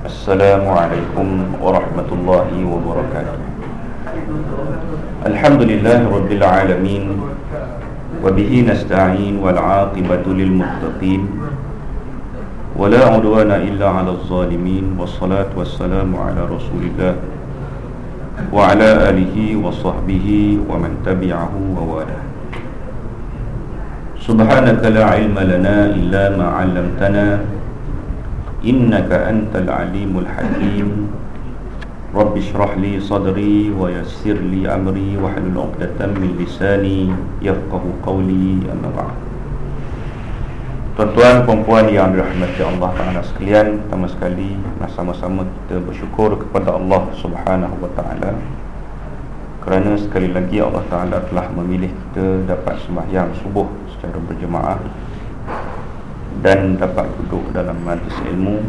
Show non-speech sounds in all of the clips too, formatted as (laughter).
السلام عليكم ورحمة الله وبركاته. الحمد لله رب العالمين وبه نستعين والعاقبة للمتقين ولا عدوان إلا على الظالمين والصلاة والسلام على رسول الله وعلى آله وصحبه ومن تبعه ووالاه سبحانك لا علم لنا إلا ما علمتنا innaka antal alimul hakim. Rabbi shrah li sadri wa yassir li amri wa hlul 'uqdatam min lisani yafqahu qawli. Ya Amma ba'd Tuan-tuan puan-puan yang dirahmati Allah Taala sekalian, pertama sekali sama-sama kita bersyukur kepada Allah Subhanahu Wa Taala kerana sekali lagi Allah Taala telah memilih kita dapat sembahyang subuh secara berjemaah. Dan dapat duduk dalam majlis ilmu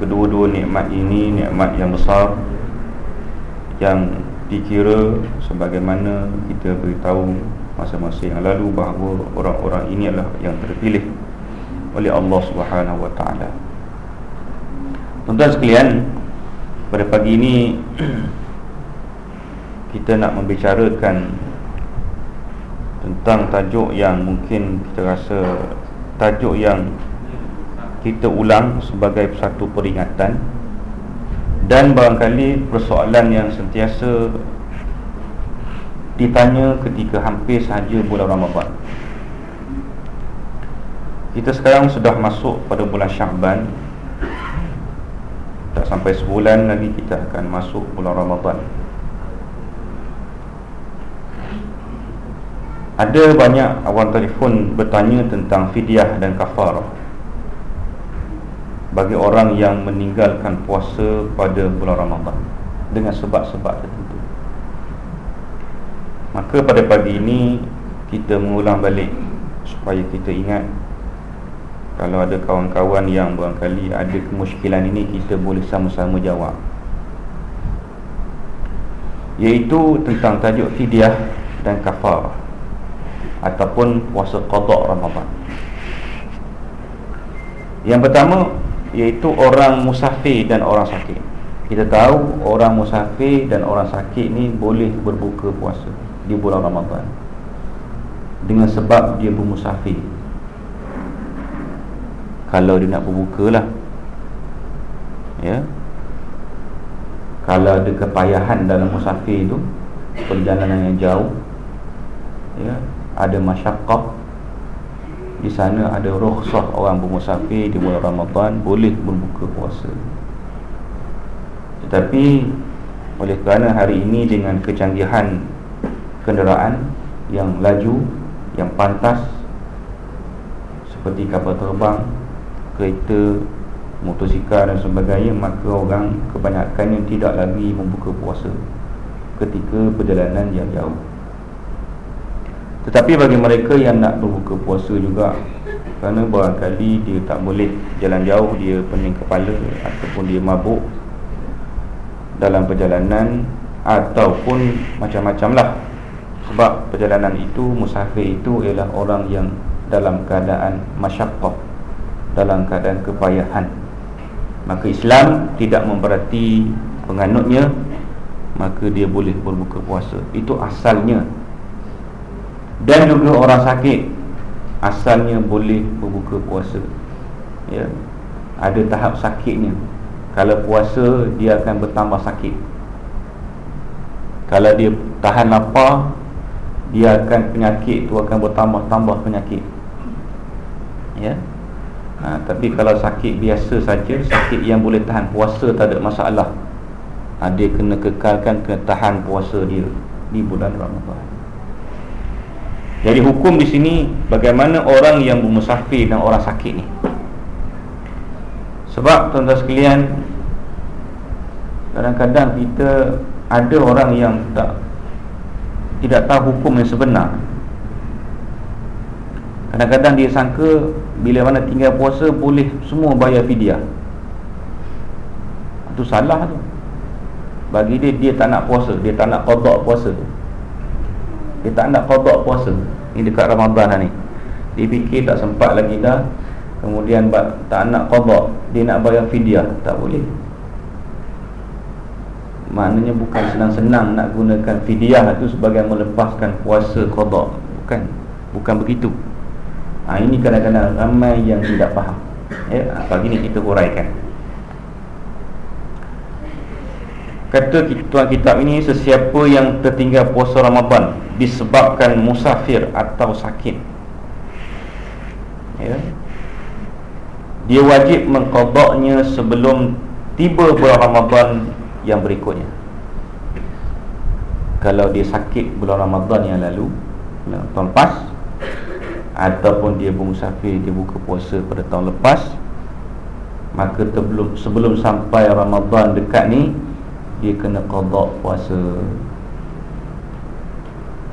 Kedua-dua nikmat ini nikmat yang besar Yang dikira sebagaimana kita beritahu masa-masa yang lalu bahawa orang-orang ini adalah yang terpilih oleh Allah Subhanahu Wa Taala. Tuan-tuan sekalian, pada pagi ini (clears throat) kita nak membicarakan tentang tajuk yang mungkin kita rasa tajuk yang kita ulang sebagai satu peringatan. Dan barangkali persoalan yang sentiasa ditanya ketika hampir sahaja bulan Ramadhan Kita sekarang sudah masuk pada bulan Syaban Tak sampai sebulan lagi kita akan masuk bulan Ramadhan Ada banyak awal telefon bertanya tentang fidyah dan kafarah. Bagi orang yang meninggalkan puasa pada bulan Ramadhan Dengan sebab-sebab tertentu. Maka pada pagi ini kita mengulang balik supaya kita ingat kalau ada kawan-kawan yang barangkali ada kemusykilan ini kita boleh sama-sama jawab. Iaitu tentang tajuk fidyah dan kafar ataupun puasa qada Ramadan. Yang pertama iaitu orang musafir dan orang sakit. Kita tahu orang musafir dan orang sakit ni boleh berbuka puasa di bulan Ramadan dengan sebab dia bermusafir kalau dia nak berbuka lah ya kalau ada kepayahan dalam musafir itu perjalanan yang jauh ya ada masyakkah di sana ada rukhsah orang bermusafir di bulan Ramadan boleh berbuka puasa. Tetapi oleh kerana hari ini dengan kecanggihan kenderaan yang laju yang pantas seperti kapal terbang kereta motosikal dan sebagainya maka orang kebanyakan yang tidak lagi membuka puasa ketika perjalanan yang jauh tetapi bagi mereka yang nak berbuka puasa juga kerana barangkali dia tak boleh jalan jauh dia pening kepala ataupun dia mabuk dalam perjalanan ataupun macam-macam lah. Sebab perjalanan itu musafir itu ialah orang yang dalam keadaan masyaqqah dalam keadaan kepayahan. Maka Islam tidak memberati penganutnya maka dia boleh berbuka puasa. Itu asalnya dan juga orang sakit asalnya boleh berbuka puasa. Ya. Ada tahap sakitnya. Kalau puasa dia akan bertambah sakit. Kalau dia tahan lapar dia akan penyakit tu akan bertambah-tambah penyakit. Ya. Ha, tapi kalau sakit biasa saja sakit yang boleh tahan puasa tak ada masalah. Ha, dia kena kekalkan kena tahan puasa dia di bulan Ramadhan jadi hukum di sini bagaimana orang yang bermusafir dan orang sakit ni. Sebab tuan-tuan sekalian kadang-kadang kita ada orang yang tak tidak tahu hukum yang sebenar. Kadang-kadang dia sangka Bila mana tinggal puasa Boleh semua bayar fidyah. Itu salah tu. Bagi dia, dia tak nak puasa Dia tak nak kodok puasa Dia tak nak kodok puasa. Ini dekat Ramadan ni. Dia fikir tak sempat lagi dah. Kemudian tak nak kodok. Dia nak bayar fidyah. Tak boleh. Maknanya bukan senang-senang nak gunakan fidyah itu sebagai melepaskan puasa qada bukan. Bukan begitu. Ha, ini kadang-kadang ramai yang tidak faham. Ya pagi ni kita huraikan kata tuan kitab ini sesiapa yang tertinggal puasa Ramadan disebabkan musafir atau sakit. Ya. Dia wajib mengkodoknya sebelum tiba bulan Ramadan yang berikutnya. Kalau dia sakit bulan Ramadan yang lalu tahun lepas ataupun dia bermusafir dia buka puasa pada tahun lepas maka sebelum sebelum sampai Ramadan dekat ni dia kena kodok puasa.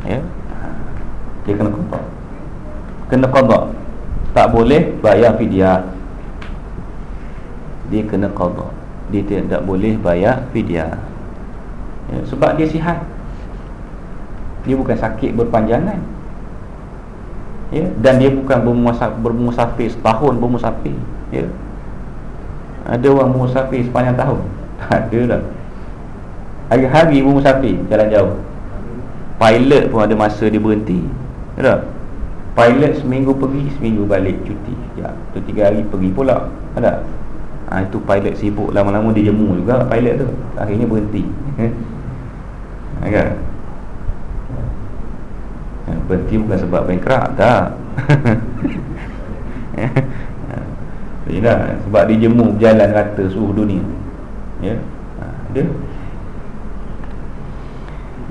Ya? Dia kena kodok. Kena kodok. Tak boleh bayar fidyah. Dia kena qada dia tidak boleh bayar fidyah. Ya, sebab dia sihat. Dia bukan sakit berpanjangan. Ya dan dia bukan bermusafir, bermusafir setahun bermusafir. Ya. Ada orang bermusafir sepanjang tahun? (laughs) Tak ada dah hari-hari bermusafir jalan jauh. Pilot pun ada masa dia berhenti. Ya pilot seminggu pergi seminggu balik cuti. Ya tu tiga hari pergi pula. Ada ha, Itu pilot sibuk Lama-lama dia jemu juga pilot tu. Akhirnya berhenti. Agak (laughs) ha, Berhenti bukan sebab bankrupt Tak. (laughs) Tidak Sebab dia jemu berjalan rata seluruh dunia. Ya? Ha, Dia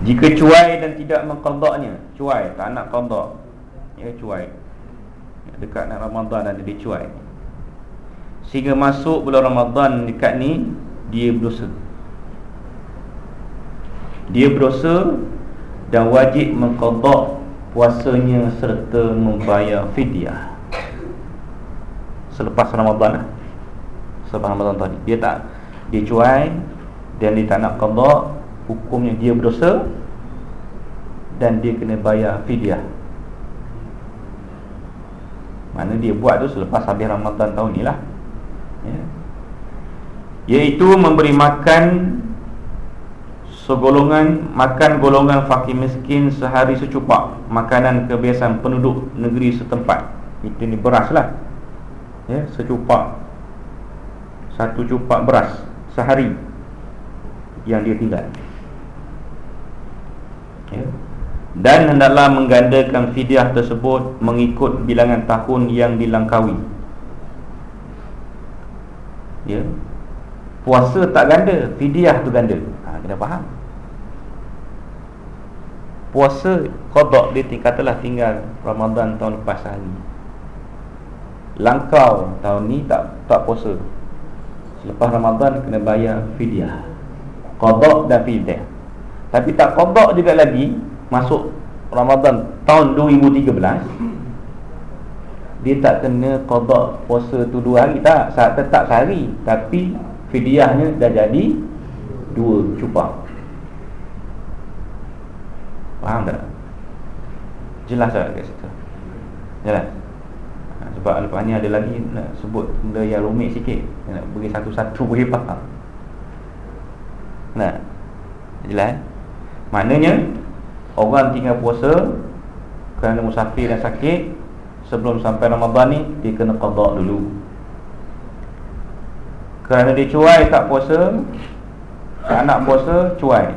Jika cuai dan tidak mengkodoknya Cuai tak nak kodok Ya cuai. Dekat nak Ramadan dan dia cuai. Sehingga masuk bulan Ramadan dekat ni Dia berdosa. Dia berdosa Dan wajib mengkodok Puasanya serta membayar fidyah. Selepas Ramadan lah Selepas Ramadan tadi. Dia tak Dia cuai Dan dia tak nak kodok Hukumnya dia berdosa Dan dia kena bayar fidyah. Mana dia buat tu selepas habis Ramadan tahun ni lah ya. Iaitu memberi makan Segolongan Makan golongan fakir miskin Sehari secupak Makanan kebiasaan penduduk negeri setempat. Itu ni beras lah. Ya, Secupak. Satu cupak beras Sehari Yang dia tinggal ya. Dan hendaklah menggandakan fidyah tersebut Mengikut bilangan tahun yang dilangkaui ya. Puasa tak ganda fidyah tu ganda. Ha kena faham. Puasa qada dia katalah tinggal Ramadan tahun lepas hari. Langkau tahun ni tak tak puasa. Selepas Ramadan kena bayar fidyah. Qada dan fidyah tapi tak qada juga lagi masuk Ramadan tahun 2013 dia tak kena qada puasa tu dua hari. Tak saat tetap sehari. Tapi fidyahnya dah jadi dua cupang. Faham tak? Jelas tak kat situ? Jelas? Ha, sebab lepas ni ada lagi nak sebut benda yang rumit sikit. Nak bagi satu-satu bagi faham. Nah jelas maknanya orang tinggal puasa kerana musafir dan sakit sebelum sampai Ramadan ni dia kena qada dulu. Kerana dia cuai tak puasa, tak nak puasa cuai.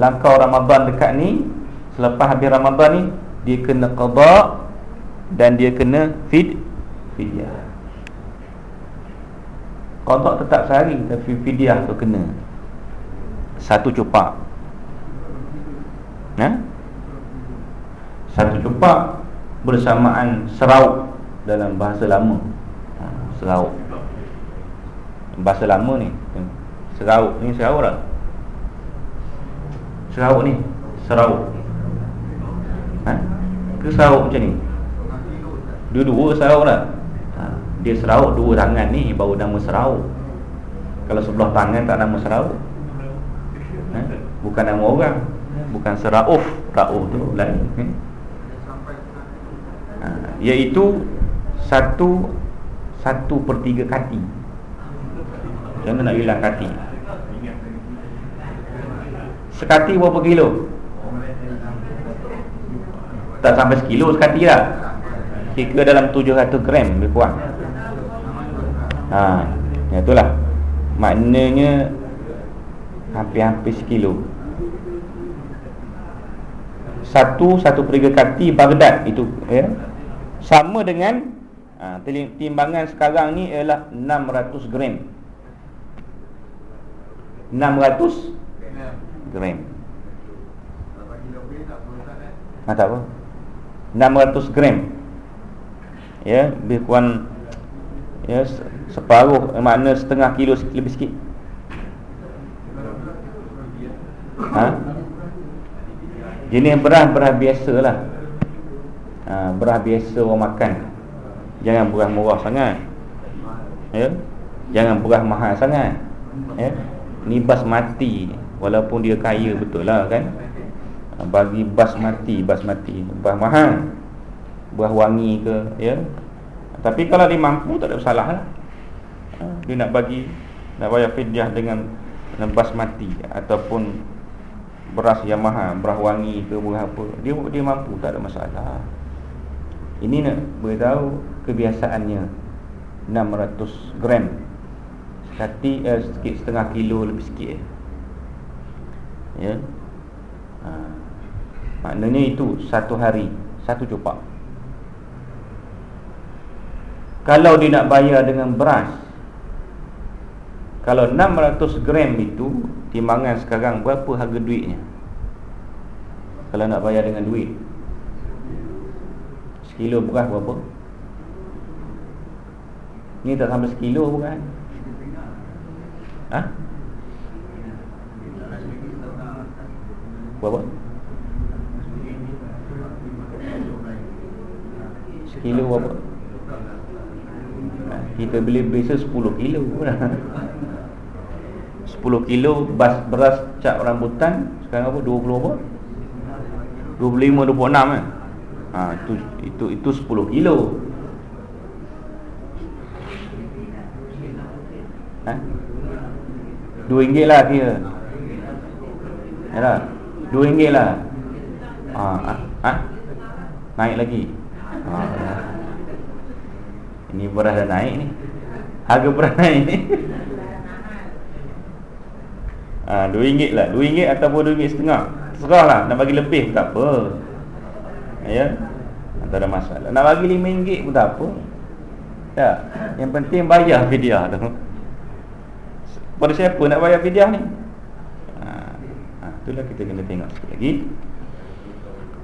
Langkau Ramadan dekat ni selepas habis Ramadan ni dia kena qada dan dia kena fid fidyah. Qada tetap sehari tapi fidyah tu kena satu cupak. Ha? Satu cupak bersamaan serauk dalam bahasa lama. Ha, serauk. Bahasa lama ni serauk ni serauk lah serauk ni? Serauk. Ha? ke serauk macam ni? Dua-dua serauk lah. Ha, dia serauk dua tangan ni baru nama serauk. Kalau sebelah tangan tak nama serauk. Ha? bukan nama orang. Bukan serauf. Rauf tu lain Iaitu Satu Satu per tiga kati. Macam mana nak hilang kati? Sekati berapa kilo? Tak sampai sekilo sekati lah. Kira dalam 700 gram lebih kurang. Ha, itulah. Maknanya Hampir-hampir sekilo. Satu Satu periga kati Baghdad Itu ya Sama dengan ha, Timbangan sekarang ni Ialah 600 gram. 600 gram. Ha, tak apa. 600 gram. Ya Lebih kurang Ya Separuh Makna setengah kilo Lebih sikit. Ha? Jenis beras-beras biasa lah ha, Beras biasa orang makan. Jangan beras murah sangat. Ya? Jangan beras mahal sangat. Ya? Ni basmati Walaupun dia kaya betul lah kan? Ha, Bagi basmati Basmati Beras mahal. Beras wangi ke Ya? Tapi kalau dia mampu tak ada masalah lah. Ha, Dia nak bagi Nak bayar fidyah dengan Basmati Ataupun beras yang mahal, beras wangi ke beras apa, dia dia mampu tak ada masalah. Ini nak beritahu kebiasaannya 600 gram. Sekati eh, sikit setengah kilo lebih sikit. Eh. Ya. Ha. Maknanya itu satu hari satu cupak. Kalau dia nak bayar dengan beras Kalau 600 gram itu Timbangan sekarang berapa harga duitnya Kalau nak bayar dengan duit Sekilo beras berapa Ni tak sampai sekilo bukan Ha? Berapa? Sekilo berapa? Ha, kita beli biasa 10 kilo 10 kilo bas beras cap rambutan sekarang apa 20 apa 25 26 kan ha itu itu itu 10 kilo. Ha? RM2 lah kira. Yalah RM2 lah. Ha, ha, ha? Naik lagi. Ha, Ini beras dah naik ni. Harga beras naik ni. (laughs) Ha, RM2 lah. RM2 ataupun RM2.5 Serah lah. Nak bagi lebih tak apa Ya. Tak ada masalah. Nak bagi RM5 pun tak apa. Ya Yang penting bayar fidyah tu. Pada siapa nak bayar fidyah ni? Ha, ha, Itulah kita kena tengok sekali lagi.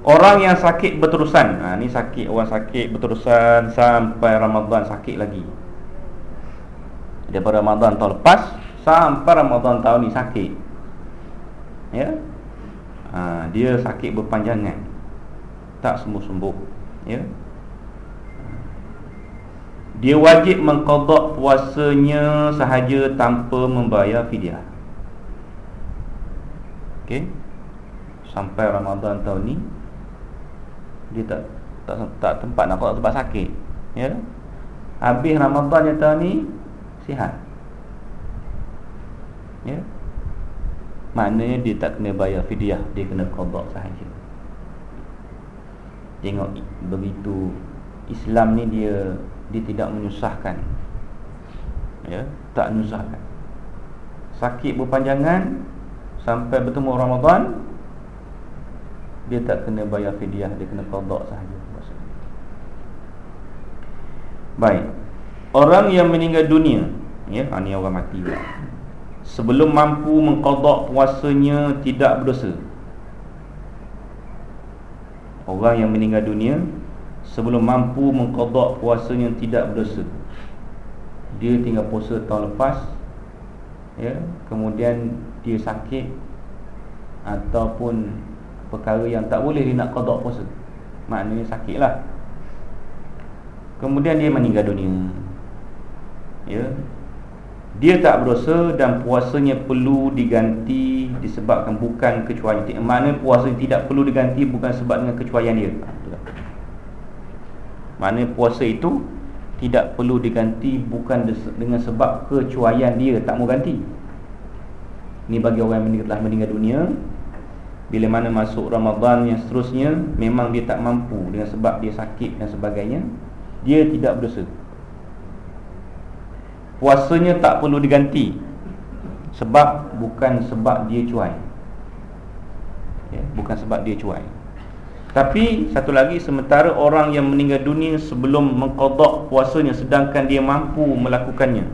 Orang yang sakit berterusan. Ha, Ni sakit Orang sakit berterusan Sampai Ramadan sakit lagi. Daripada Ramadan tahun lepas Sampai Ramadan tahun ni sakit. Ya. Ha, Dia sakit berpanjangan Tak sembuh-sembuh Ya. Dia wajib mengkodok puasanya sahaja tanpa membayar fidyah. Okey Sampai Ramadan tahun ni Dia tak tak, tak tempat nak kodok sebab sakit Ya. Habis Ramadan yang tahun ni Sihat. Ya. Maknanya dia tak kena bayar fidyah, dia kena qada sahaja. Tengok begitu Islam ni dia dia tidak menyusahkan. Ya, tak menyusahkan. Sakit berpanjangan sampai bertemu Ramadan dia tak kena bayar fidyah, dia kena qada sahaja. Baik. Orang yang meninggal dunia, ya, ini orang mati sebelum mampu mengqada puasanya tidak berdosa. Orang yang meninggal dunia sebelum mampu mengqada puasanya tidak berdosa. Dia tinggal puasa tahun lepas ya, kemudian dia sakit ataupun perkara yang tak boleh dia nak qada puasa. Maknanya sakitlah. Kemudian dia meninggal dunia. Ya, dia tak berdosa dan puasanya perlu diganti disebabkan bukan kecuaian. Mana puasa tidak perlu diganti bukan sebab dengan kecuaian dia. Mana puasa itu tidak perlu diganti bukan dengan sebab kecuaian dia. Tak mau ganti. Ini bagi orang yang telah meninggal dunia. Bila mana masuk Ramadan yang seterusnya memang dia tak mampu dengan sebab dia sakit dan sebagainya, dia tidak berdosa. Puasanya tak perlu diganti sebab bukan sebab dia cuai. Ya, bukan sebab dia cuai. Tapi satu lagi sementara orang yang meninggal dunia sebelum mengqada puasanya sedangkan dia mampu melakukannya.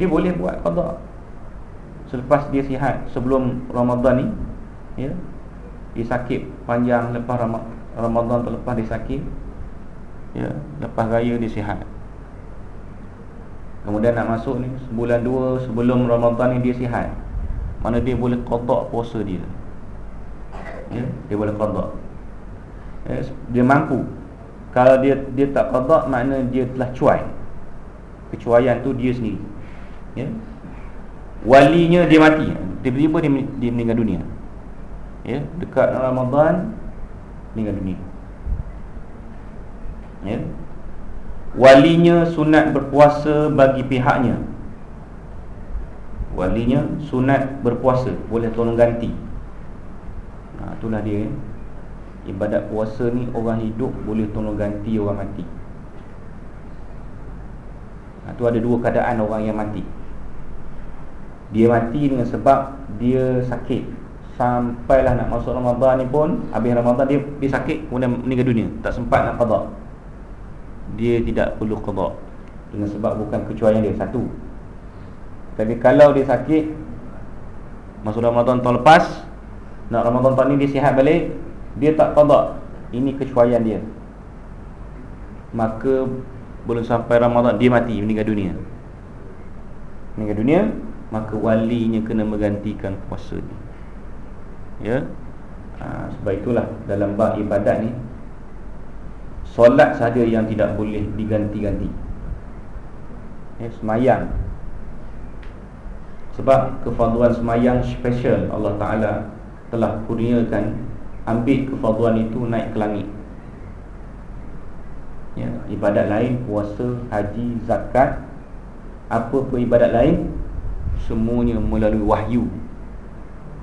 Dia boleh buat qada. Selepas dia sihat sebelum Ramadan ni ya. Dia sakit panjang lepas Ramadan terlepas dia sakit. Ya, lepas raya dia sihat. Kemudian nak masuk ni sebulan dua sebelum Ramadan ni dia sihat. Mana dia boleh qada puasa dia ya, dia boleh qada. Ya, dia mampu. Kalau dia dia tak qada makna dia telah cuai. Kecuaian tu dia sendiri. Ya. Walinya dia mati. Tiba-tiba dia, dia meninggal dunia. Ya, dekat Ramadan meninggal dunia. Ya. Walinya sunat berpuasa bagi pihaknya. Walinya sunat berpuasa Boleh tolong ganti. Ha, Itulah dia Ibadat puasa ni orang hidup boleh tolong ganti orang mati. Ha, Itu ada dua keadaan orang yang mati. Dia mati dengan sebab dia sakit. Sampailah nak masuk Ramadan ni pun Habis Ramadan dia, dia sakit kemudian meninggal dunia. Tak sempat nak qadar Dia tidak perlu qadar Dengan sebab bukan kecuali dia Satu. Tapi kalau dia sakit Masuk Ramadan tahun lepas nak Ramadan tahun ni dia sihat balik Dia tak qada Ini kecuaian dia. Maka Belum sampai Ramadan Dia mati meninggal dunia. Meninggal dunia Maka walinya kena menggantikan puasa ni Ya? Ha, Sebab itulah Dalam bab ibadat ni Solat saja yang tidak boleh diganti-ganti. Ya, Semayang. Sebab kefaduan semayang special Allah Ta'ala telah kurniakan ambil kefaduan itu naik ke langit. Ya, ibadat lain puasa, haji, zakat apa pun ibadat lain semuanya melalui wahyu.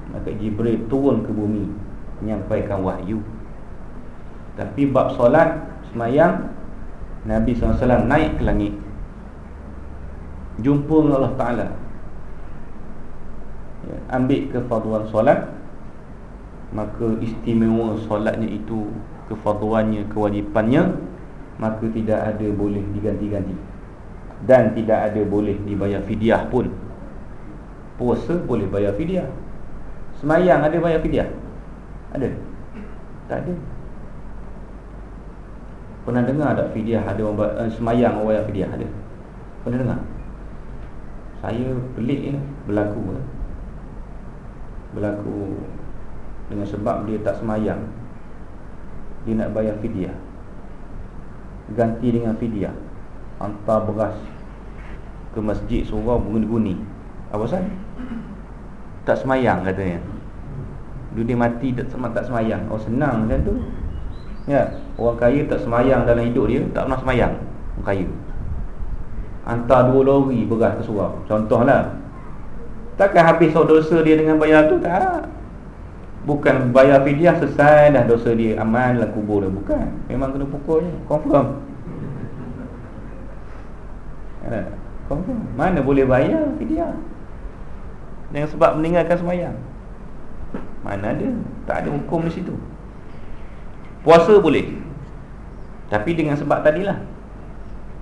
Maka Jibril turun ke bumi menyampaikan wahyu. Tapi bab solat semayang Nabi SAW naik ke langit. Jumpa dengan Allah Ta'ala. Ya, ambil kefaduan solat maka istimewa solatnya itu kefarduannya kewajipannya maka tidak ada boleh diganti-ganti. Dan tidak ada boleh dibayar fidyah pun. Puasa boleh bayar fidyah. Semayang ada bayar fidyah? Ada. Tak ada pernah dengar tak fidyah ada orang uh, semayang orang bayar fidyah ada? Pernah dengar? Saya pelik ya berlaku eh. berlaku dengan sebab dia tak semayang. Dia nak bayar fidyah. Ganti dengan fidyah. Hantar beras Ke masjid surau berguni-guni Apa pasal? Tak semayang katanya. Dia mati tak, tak semayang. Oh senang macam tu Ya, orang kaya tak semayang dalam hidup dia Tak pernah semayang Orang kaya. Hantar dua lori beras ke surau Contohlah. Takkan habis dosa dia dengan bayar tu? Tak. Bukan bayar fidyah selesai dah dosa dia. Aman dalam kubur dah Bukan. Memang kena pukul je. Confirm. Ya, Confirm. Mana boleh bayar fidyah? Dengan sebab meninggalkan semayang. Mana ada. Tak ada hukum di situ Puasa boleh. Tapi dengan sebab tadilah.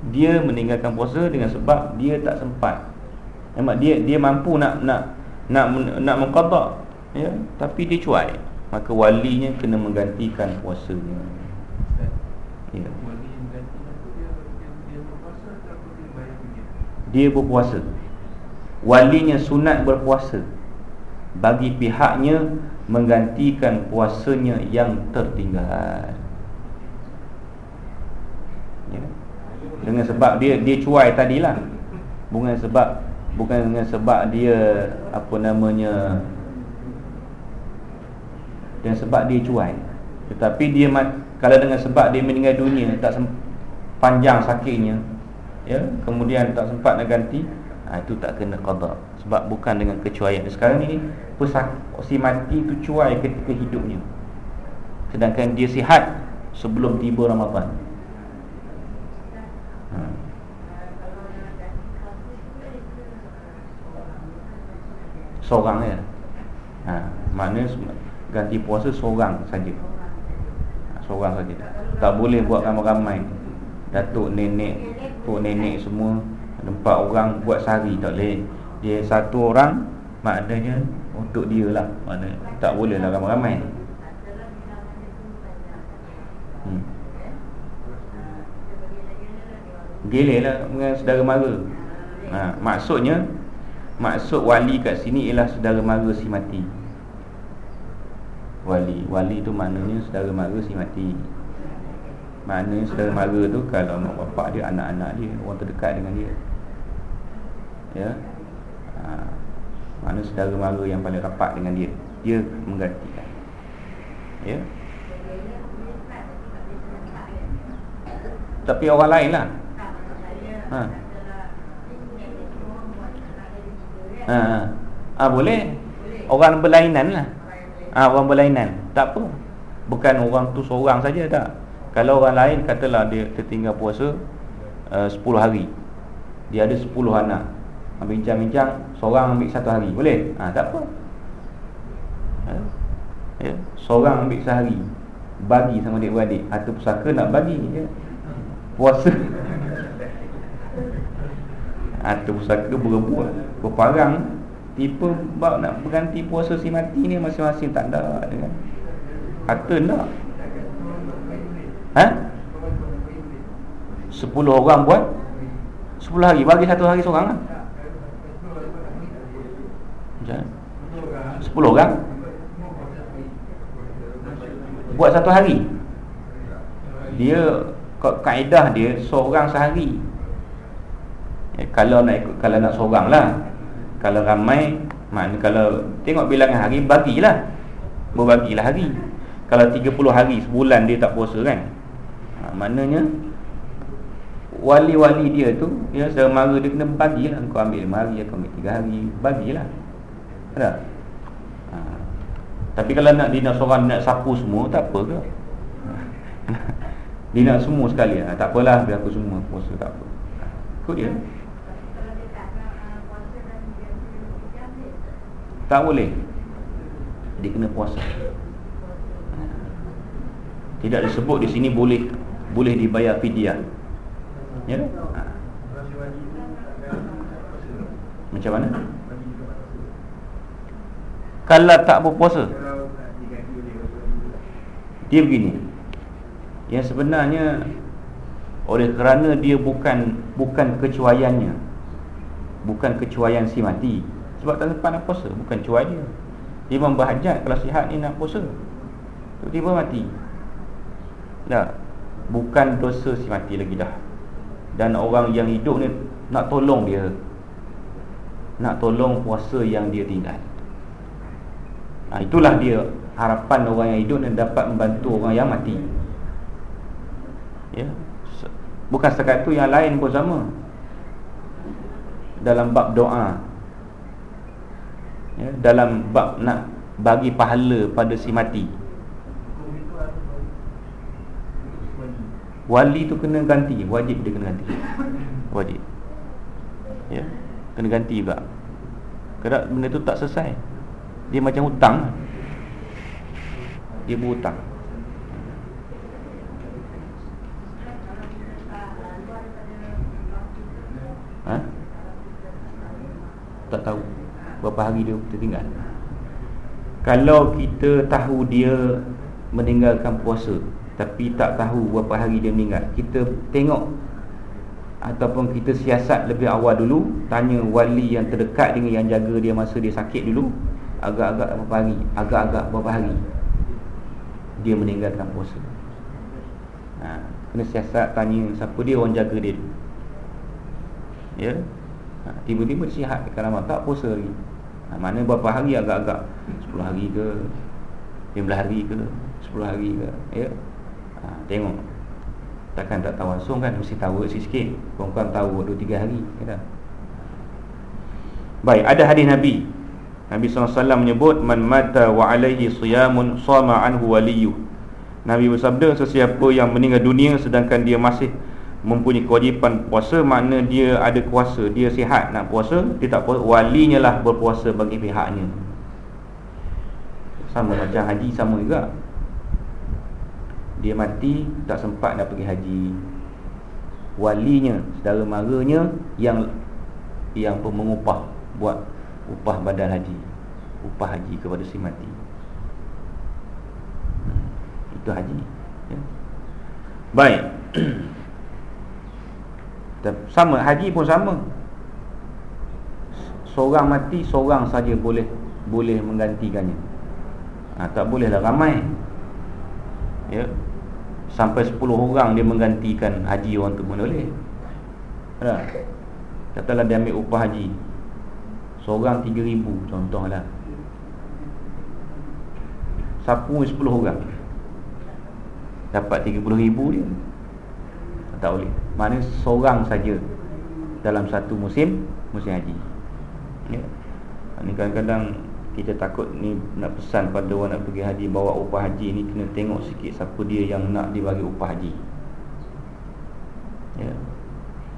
Dia meninggalkan puasa dengan sebab Dia tak sempat. Memang dia dia mampu nak nak nak nak mengqada ya tapi dia cuai. Maka walinya kena menggantikan puasanya. Ya. Dia berpuasa. Walinya sunat berpuasa. Bagi pihaknya menggantikan puasanya yang tertinggal. Ya. dengan sebab dia dia cuai tadilah. Bukan sebab bukan dengan sebab dia apa namanya dan sebab dia cuai. Tetapi dia kalau dengan sebab dia meninggal dunia Tak panjang sakitnya ya kemudian tak sempat nak ganti ha, itu tak kena qada sebab bukan dengan kecuaian. Sekarang ni si mati tu cuai ketika hidupnya. Sedangkan dia sihat sebelum tiba Ramadan. Ha. seorang ya ha, mana ganti puasa seorang saja. Ha, seorang saja. Tak boleh buat ramai-ramai. Datuk nenek tok nenek semua empat orang buat sehari tak boleh. Dia satu orang maknanya untuk dia lah. Mana tak boleh lah ramai-ramai. Hmm. Gilih lah dengan saudara mara. Ha, Maksudnya Maksud wali kat sini ialah saudara mara si mati. Wali Wali tu maknanya saudara mara si mati. Maknanya saudara mara tu Kalau mak bapak dia, anak-anak dia Orang terdekat dengan dia. Ya Maknanya saudara mara yang paling rapat dengan dia Dia menggantikan. Ya? Tapi orang lain lah. Ha. Ha, ha. ha boleh. Orang berlainan lah. Ha, Orang berlainan. Tak apa. Bukan orang tu seorang saja tak. Kalau orang lain katalah dia tertinggal puasa uh, 10 hari. Dia ada 10 anak Bincang-bincang Seorang ambil satu hari. Boleh? Ha, tak apa. Ha? ya? Seorang ambil sehari Bagi sama adik-beradik. Atau pusaka nak bagi ya? Puasa. Atau pusaka berebut berparang. Tipe bab nak berganti puasa si mati ni masing-masing tak ada kan. Kata tak ha? 10 orang buat 10 hari. Bagi satu hari seorang lah macam 10 orang buat satu hari. Dia kaedah dia seorang sehari. Eh, kalau nak ikut kalau nak seorang lah. Kalau ramai makna kalau tengok bilangan hari bagilah. Berbagilah hari. Kalau 30 hari sebulan dia tak puasa kan? Ha, maknanya wali-wali dia tu ya semara dia kena bagilah. Kau ambil 5 hari kau ambil 3 hari bagilah ada? Ha. tapi kalau nak dia nak seorang nak sapu semua tak apa ke? (laughs) Dia nak semua sekali. Ha, tak apalah biar aku semua puasa tak apa. Ikut dia. Tak boleh. Dia kena puasa. Tidak disebut di sini boleh Boleh dibayar fidyah. Ya ha. Macam mana Kalau tak berpuasa Dia begini. Yang sebenarnya Oleh kerana dia bukan Bukan kecuaiannya Bukan kecuaian si mati. Sebab tak sempat nak puasa Bukan cuai dia. Dia berhajat Kalau sihat ni nak puasa Tiba-tiba mati. Tak Bukan dosa si mati lagi dah. Dan orang yang hidup ni Nak tolong dia Nak tolong puasa yang dia tinggal nah, Itulah dia Harapan orang yang hidup ni Dapat membantu orang yang mati. Ya. Bukan sekat tu yang lain pun sama. Dalam bab doa. Ya, dalam bab nak bagi pahala pada si mati. Wali tu kena ganti wajib dia kena ganti. Wajib. Ya kena ganti juga kerana benda tu tak selesai dia macam hutang. Dia berhutang. Ha? tak tahu. Berapa hari dia tertinggal Kalau kita tahu dia Meninggalkan puasa Tapi tak tahu berapa hari dia meninggal Kita tengok Ataupun kita siasat lebih awal dulu Tanya wali yang terdekat dengan yang jaga dia Masa dia sakit dulu Agak-agak berapa hari Agak-agak berapa hari Dia meninggalkan puasa. Ha, Kena siasat tanya Siapa dia orang jaga dia Ya? Ha, Tiba-tiba dia sihat Kerana tak puasa lagi. Ha, Mana berapa hari agak-agak? 10 hari ke? 15 hari ke? 10 hari ke? Ya? Ha, Tengok. Takkan tak tahu langsung kan Mesti tahu sikit-sikit. Kurang-kurang tahu 2-3 hari kata. Baik, ada hadis Nabi Nabi SAW menyebut Man mata wa alaihi siyamun Sama anhu waliyuh. Nabi bersabda Sesiapa yang meninggal dunia Sedangkan dia masih mempunyai kewajipan puasa Makna dia ada kuasa Dia sihat nak puasa Dia tak puasa Walinya lah berpuasa bagi pihaknya. Sama macam haji sama juga. Dia mati tak sempat nak pergi haji. Walinya saudara maranya yang yang pun mengupah buat upah badal haji upah haji kepada si mati. Hmm, itu haji ya. baik. (clears throat) Sama haji pun sama. Seorang mati seorang saja boleh boleh menggantikannya. Ha, tak bolehlah ramai. Ya. Sampai 10 orang dia menggantikan haji orang tu boleh. Ha. Katalah dia ambil upah haji Seorang 3,000 contohlah. Sapu 10 orang. Dapat 30,000 dia. Tak boleh. Mana seorang saja Dalam satu musim Musim haji. Ya. Ini kadang-kadang kita takut ni nak pesan pada orang nak pergi haji bawa upah haji ni kena tengok sikit siapa dia yang nak dibagi upah haji. Ya.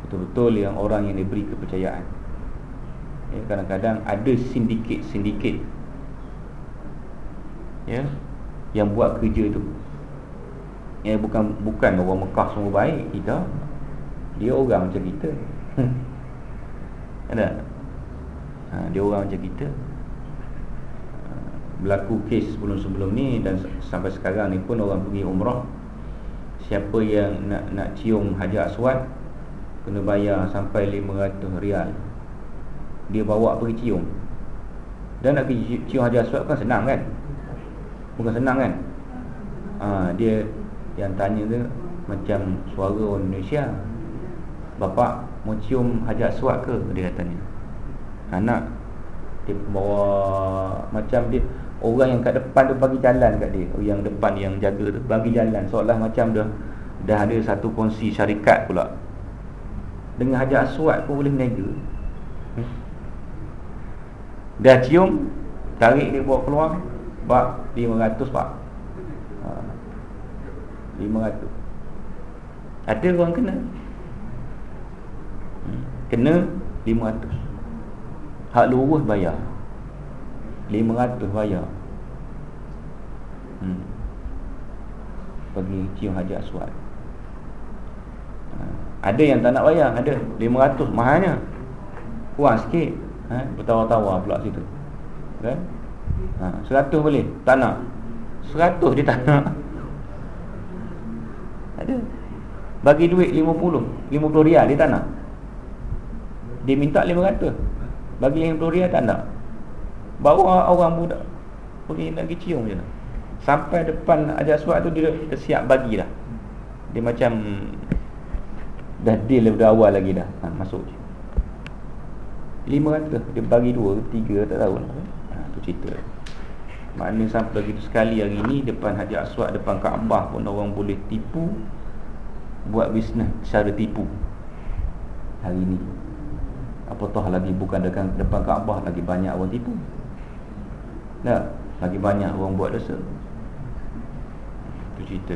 Betul-betul yang orang yang diberi kepercayaan ya kadang-kadang ada sindiket-sindiket ya yang buat kerja tu. Ya bukan bukan orang Mekah semua baik kita dia orang macam kita. Ada ha, dia orang macam kita. Berlaku kes sebelum-sebelum ni dan sampai sekarang ni pun orang pergi umrah. Siapa yang nak nak cium hajar aswad kena bayar sampai 500 rial dia bawa pergi cium. Dan nak pergi cium hajar aswad kan senang kan? Bukan senang kan? Ha, dia yang tanya tu macam suara orang Indonesia bapak mau cium hajar aswad ke? Dia katanya anak dia bawa macam dia Orang yang kat depan tu bagi jalan kat dia. Yang depan yang jaga tu bagi jalan. Seolah macam dah Dah ada satu kongsi syarikat pula. Dengan hajar aswad pun boleh menega hmm? Dah cium Tarik dia bawa keluar Bak 500 pak ha. 500 Ada orang kena. Hmm. Kena 500 Hak lurus bayar. 500 bayar. Hmm. Pergi cium hajat aswad. Ha. Ada yang tak nak bayar Ada. 500 mahalnya. Kurang sikit ha. Bertawar-tawar pula situ. Kan? ha. 100 boleh? Tak nak? 100 dia tak nak. Ada. Bagi duit 50 50 rial dia tak nak. Dia minta 500 Bagi 50 rial tak nak. Bawa orang budak Pergi nak pergi cium je. Sampai depan ajar suat tu dia, dia siap bagi dah Dia macam Dah deal dari awal lagi dah. Ha, Masuk je Lima kata Dia bagi dua Tiga tak tahu lah. Ha, Tu cerita. Maknanya sampai lagi sekali hari ni Depan Haji Aswad Depan Kaabah pun orang boleh tipu Buat bisnes secara tipu. Hari ni. Apatah lagi? Bukan depan, depan Kaabah Lagi banyak orang tipu. Tak Lagi banyak orang buat dosa. Itu cerita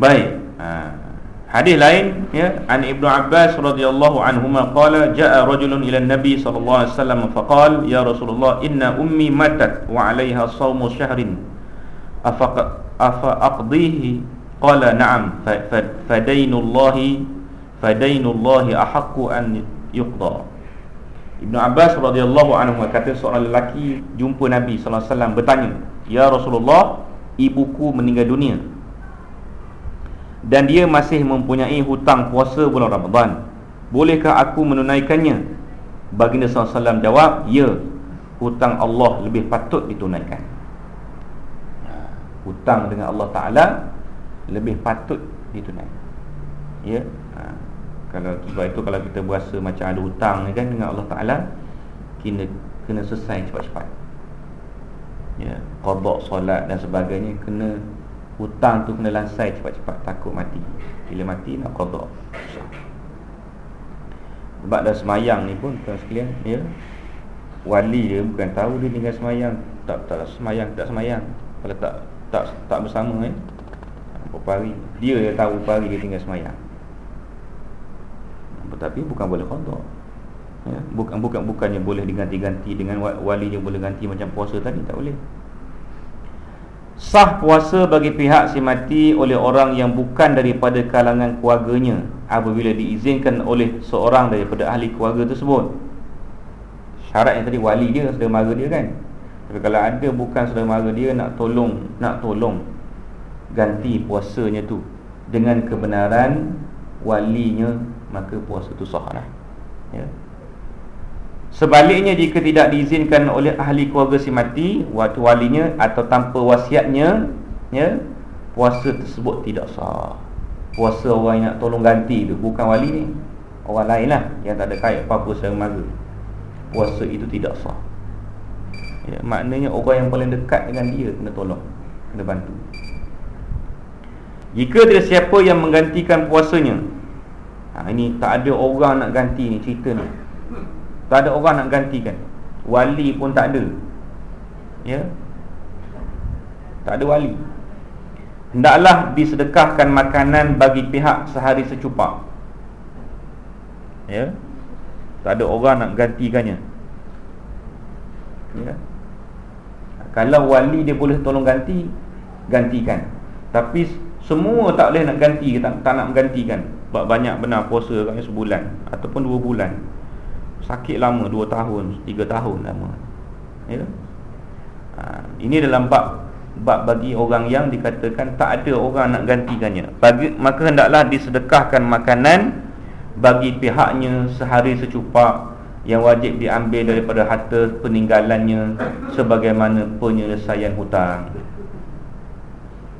Baik. Ha. Hadis lain ya an Ibnu Abbas radhiyallahu anhuma qala jaa rajulun ila Nabi sallallahu alaihi wasallam faqala ya Rasulullah inna ummi matat wa 'alayha shawmu shahrin. Afa afa aqdihi? Qala na'am fadainullahi fadainullahi ahaqqu an yuqda. Ibnu Abbas radhiyallahu anhu kata seorang lelaki jumpa Nabi sallallahu alaihi wasallam bertanya, "Ya Rasulullah, ibuku meninggal dunia dan dia masih mempunyai hutang puasa bulan Ramadan. Bolehkah aku menunaikannya?" Baginda wasallam jawab, "Ya, hutang Allah lebih patut ditunaikan." Hutang dengan Allah Taala lebih patut ditunaikan. Ya. Ha kalau sebab itu kalau kita berasa macam ada hutang kan dengan Allah Taala kena kena selesai cepat-cepat ya qada solat dan sebagainya kena hutang tu kena lansai cepat-cepat. Takut mati. Bila mati nak qada sebab dah semayang ni pun tuan sekalian ya. Wali dia bukan tahu dia tinggal semayang. Tak tak semayang tak semayang. Kalau tak tak tak bersama eh. Hari dia yang tahu hari dia tinggal semayang. Tetapi bukan boleh qada ya, bukan bukan bukannya boleh diganti-ganti dengan wali yang boleh ganti macam puasa tadi tak boleh sah puasa bagi pihak si mati oleh orang yang bukan daripada kalangan keluarganya apabila diizinkan oleh seorang daripada ahli keluarga tersebut. Syarat yang tadi wali dia saudara mara dia kan? Tapi kalau ada bukan saudara mara dia nak tolong nak tolong ganti puasanya tu dengan kebenaran walinya maka puasa tu sah lah. Ya Sebaliknya jika tidak diizinkan oleh ahli keluarga si mati waktu walinya atau tanpa wasiatnya ya puasa tersebut tidak sah. Puasa orang yang nak tolong ganti tu bukan wali ni. Orang lain lah yang tak ada kait apa-apa sama mara. Puasa itu tidak sah. Ya, maknanya orang yang paling dekat dengan dia kena tolong, kena bantu. Jika tidak siapa yang menggantikan puasanya. Ha, ini tak ada orang nak ganti ni cerita ni. Tak ada orang nak gantikan. Wali pun tak ada. Ya? Tak ada wali. Hendaklah disedekahkan makanan bagi pihak sehari secupak Ya? Tak ada orang nak gantikannya. Ya? Kalau wali dia boleh tolong ganti Gantikan. Tapi semua tak boleh nak ganti Tak, tak nak menggantikan banyak benar puasa sebulan Ataupun dua bulan sakit lama 2 tahun 3 tahun lama. Ya ha, ini dalam bab bab bagi orang yang dikatakan tak ada orang nak gantikannya. Bagi maka hendaklah disedekahkan makanan bagi pihaknya sehari secupak yang wajib diambil daripada harta peninggalannya sebagaimana penyelesaian hutang.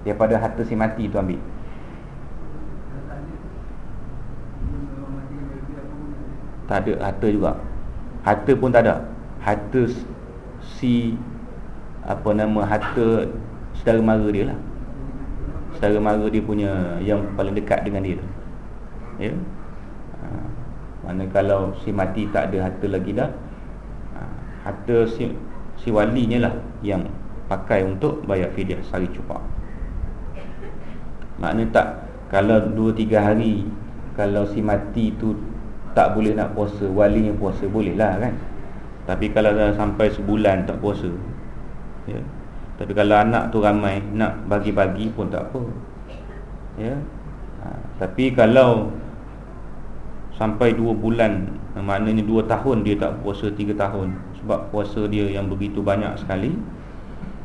Daripada harta si mati tu ambil tak ada harta juga harta pun tak ada harta si apa nama harta saudara mara dia lah saudara mara dia punya yang paling dekat dengan dia ya ha. mana kalau si mati tak ada harta lagi dah ha. harta si, si walinya lah yang pakai untuk bayar fidyah sehari cupak maknanya tak kalau 2-3 hari kalau si mati tu tak boleh nak puasa walinya puasa boleh lah kan? Tapi kalau dah sampai sebulan tak puasa ya. Tapi kalau anak tu ramai nak bagi-bagi pun tak apa ya. Ha, tapi kalau sampai 2 bulan maknanya 2 tahun dia tak puasa 3 tahun sebab puasa dia yang begitu banyak sekali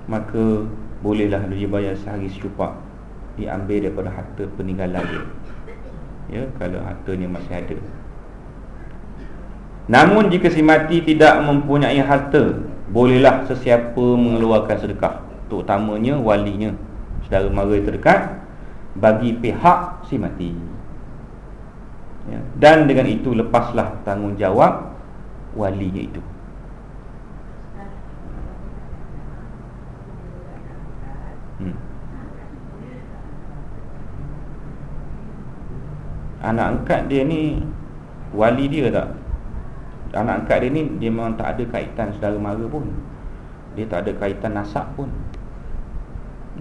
maka bolehlah dia bayar sehari secupak diambil daripada harta peninggalan dia ya. Kalau hartanya masih ada Namun jika si mati tidak mempunyai harta Bolehlah sesiapa mengeluarkan sedekah Terutamanya walinya Saudara mara terdekat Bagi pihak si mati ya. Dan dengan itu lepaslah tanggungjawab Walinya itu hmm. Anak angkat dia ni Wali dia tak anak angkat dia ni dia memang tak ada kaitan saudara mara pun. Dia tak ada kaitan nasab pun.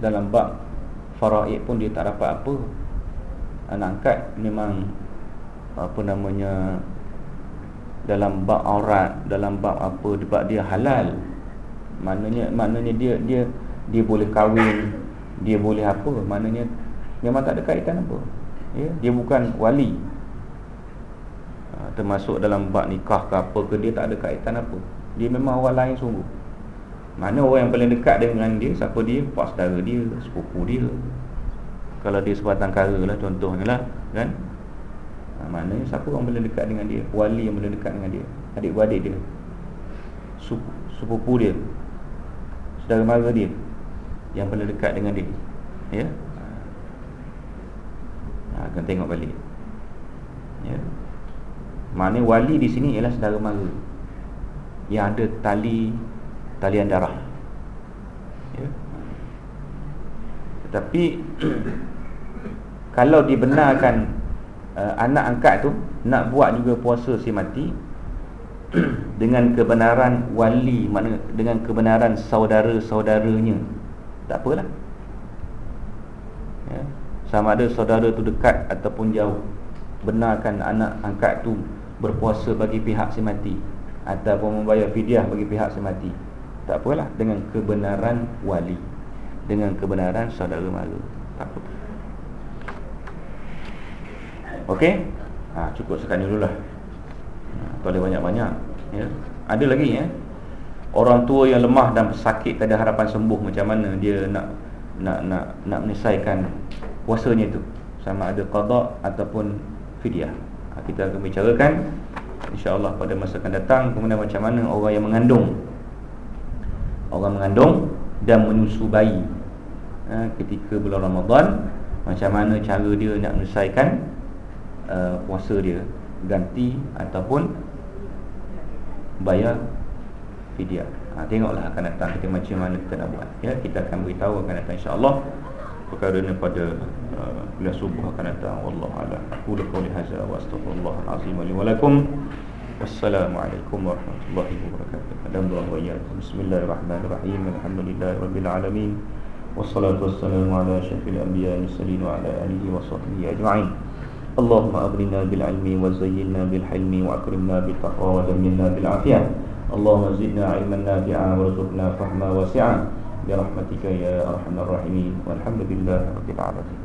Dalam bab faraid pun dia tak dapat apa. Anak angkat memang apa namanya dalam bab aurat dalam bab apa sebab dia halal. Maknanya maknanya dia dia dia boleh kahwin dia boleh apa. Maknanya memang tak ada kaitan apa. Ya dia bukan wali termasuk dalam bab nikah ke apa ke dia tak ada kaitan apa. Dia memang orang lain sungguh. Mana orang yang paling dekat dengan dia siapa dia pak saudara dia sepupu dia. Kalau dia sebatang kara lah contohnya lah kan? Ha, maknanya siapa orang paling dekat dengan dia? Wali yang paling dekat dengan dia adik-beradik dia sepupu dia saudara mara dia yang paling dekat dengan dia ya? Ha, akan tengok balik ya mana wali di sini ialah saudara mara yang ada tali talian darah. Ya. Tapi (clears throat) Kalau dibenarkan uh, Anak angkat tu Nak buat juga puasa si mati (clears throat) Dengan kebenaran wali mana Dengan kebenaran saudara-saudaranya Tak apalah ya. Sama ada saudara tu dekat Ataupun jauh Benarkan anak angkat tu Berpuasa bagi pihak si mati Ataupun membayar fidyah bagi pihak si mati Tak apalah Dengan kebenaran wali. Dengan kebenaran saudara mara. Tak apa. Okey? Ha, Cukup sekarang dulu lah ha, banyak-banyak ya. Ada lagi ya. Orang tua yang lemah dan sakit Tak ada harapan sembuh Macam mana dia nak Nak nak nak menyelesaikan Puasanya itu Sama ada qadar Ataupun fidyah Kita akan bicarakan InsyaAllah pada masa akan datang Kemudian macam mana orang yang mengandung Orang mengandung Dan menyusu bayi ha, Ketika bulan Ramadan Macam mana cara dia nak menyelesaikan uh, puasa dia ganti ataupun bayar fidyah. Ha, tengoklah akan datang kita macam mana kita nak buat. Ya, kita akan beritahu akan datang insya-Allah perkara pada bila uh, subuh akan datang. Wallahu a'lam. Qul qouli hadza wa astaghfirullah alazim li wa lakum. Wassalamu warahmatullahi wabarakatuh. Hadamullah wa iyyakum. Bismillahirrahmanirrahim. Alhamdulillahi rabbil alamin. Wassalatu wassalamu ala asyrafil anbiya mursalin wa ala alihi wa sahbihi ajma'in. Allahumma abrina bil ilmi wa zayyinna bil hilmi wa akrimna bil taqwa wa jamilna bil afiyah. Allahumma zidna ilman nafi'an wa fahma wasi'an. برحمتك يا أرحم الراحمين والحمد لله رب العالمين.